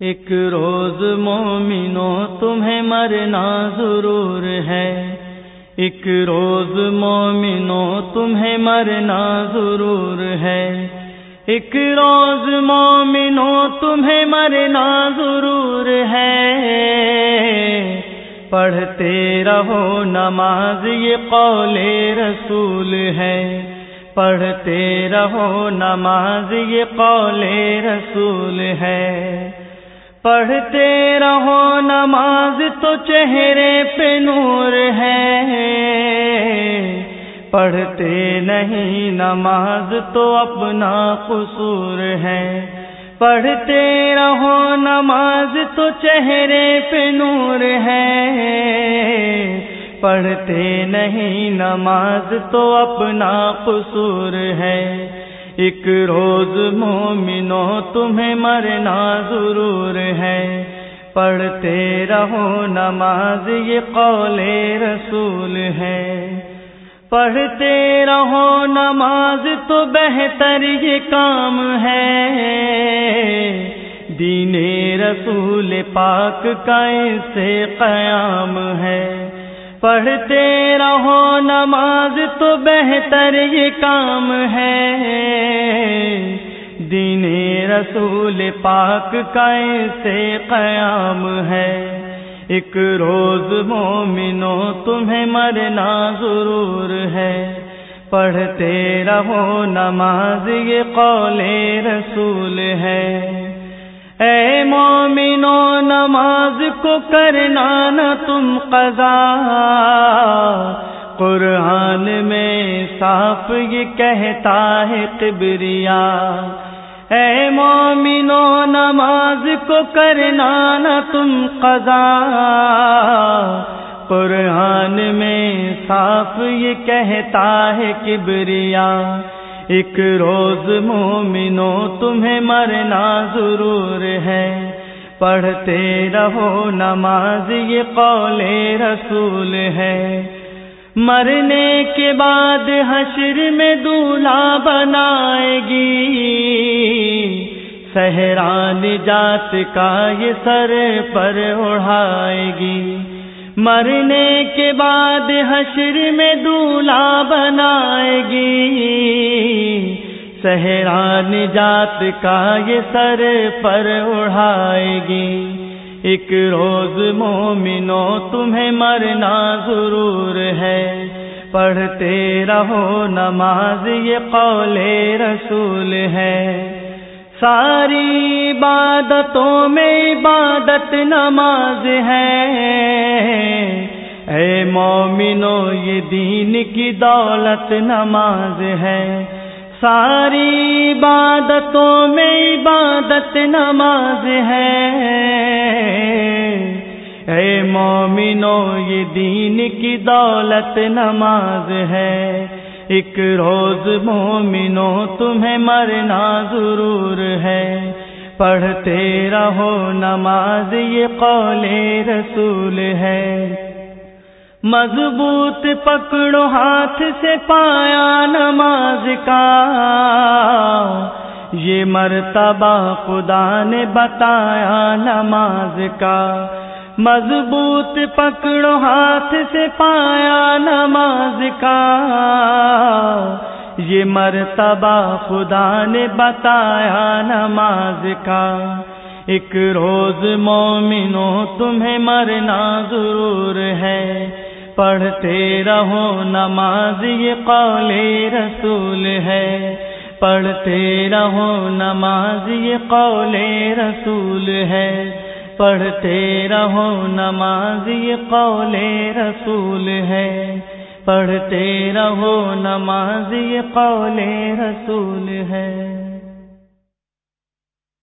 ایک روز مومنو، تمہیں مرنا ضرور ہے۔ ایک روز مومنو، تمہیں مرنا ضرور ہے۔ ایک روز مومنو، تمہیں مرنا ضرور ہے۔ پڑھتے رہو نماز، یہ قول رسول ہے۔ پڑھتے رہو نماز، یہ قول رسول ہے۔ پڑھتے رہو، نماز تو چہرے پہ نور ہے۔ پڑھتے نہیں، نماز تو اپنا قصور ہے۔ پڑھتے رہو، نماز تو چہرے پہ نور ہے۔ پڑھتے نہیں، نماز تو اپنا قصور ہے۔ ایک روز مومنو، تمہیں مرنا ضرور ہے۔ پڑھتے رہو نماز، یہ قول رسول ہے۔ پڑھتے رہو نماز تو بہتر یہ کام ہے۔ دین رسول پاک کا سے قیام ہے۔ پڑھتے رہو، نماز تو بہتر یہ کام ہے۔ دین رسول پاک کا سے قیام ہے۔ ایک روز مومنو، تمہیں مرنا ضرور ہے۔ پڑھتے رہو، نماز یہ قول رسول ہے۔ اے مومنو، نماز کو کرنا نہ تم قضا۔ قرآن میں صاف یہ کہتا ہے قبریا۔ اے مومنو، نماز کو کرنا نہ تم قضا۔ قرآن میں صاف یہ کہتا ہے کبریا ایک روز مومنو، تمہیں مرنا ضرور ہے۔ پڑھتے رہو نماز، یہ قول رسول ہے۔ مرنے کے بعد حشر میں دولہا بنائے گی۔ سہران جات کا یہ سر پر اڑھائے گی۔ مرنے کے بعد حشر میں دولہا بنائے گی۔ سہران جات کا یہ سر پر اڑھائے گی ایک روز مومنو، تمہیں مرنا ضرور ہے۔ پڑھتے رہو نماز، یہ قول رسول ہے۔ ساری عبادتوں میں عبادت نماز ہے۔ اے مومنو، یہ دین کی دولت نماز ہے۔ ساری عبادتوں میں عبادت نماز ہے۔ اے مومنو، یہ دین کی دولت نماز ہے۔ ایک روز مومنو، تمہیں مرنا ضرور ہے۔ پڑھتے رہو نماز، یہ قول رسول ہے۔ مضبوط پکڑو ہاتھ سے پایا کا۔ یہ مرتبہ خدا نے بتایا نماز کا۔ مضبوط پکڑو ہاتھ سے پایا نماز کا۔ یہ مرتبہ خدا نے بتایا نماز کا۔ ایک روز مومنو تمہیں مرنا ضرور ہے۔ پڑھتے رہو، نماز یہ قول رسول ہے۔ پڑھتے رہو، نماز یہ قول رسول ہے۔ پڑھتے رہو، نماز یہ قول رسول ہے۔ پڑھتے رہو، نماز یہ قول رسول ہے۔